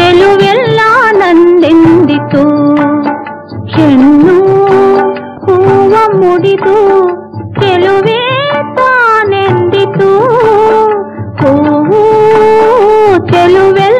ಗೆಲುವೆಲ್ಲ ನನ್ನೆಂದಿತು ಹೆಣ್ಣು ಹೂವ ಮುಡಿದು ಗೆಲುವೆ ತಾನೆಂದಿತು ಹೂವು ಚೆಲುವೆಲ್ಲ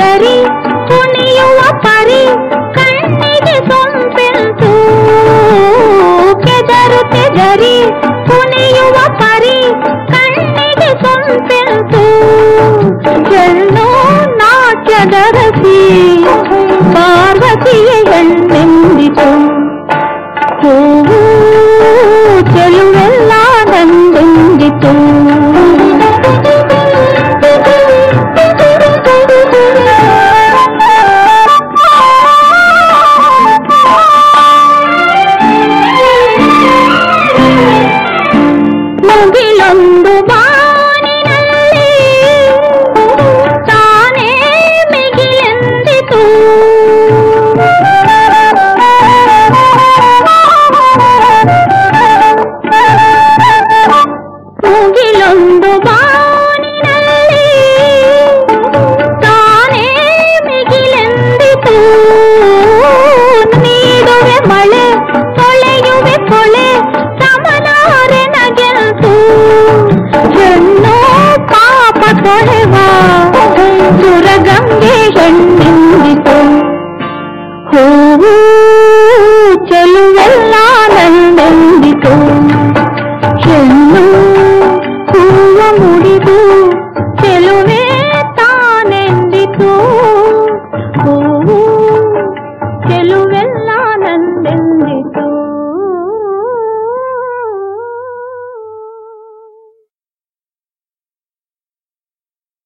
ಗರಿ ಕುಣಿಯುವ ಪರಿ ಕಣ್ಣಿಗೆ ಸೊಂಪೆಂತು ಕೆದರು ತೆಗರಿ ಕುಣಿಯುವ ಪರಿ ಕಣ್ಣಿಗೆ ಸೊಂಪೆಂತು ಎಳ್ಳು ನಾಟ್ಯದ ರಸಿ Cristo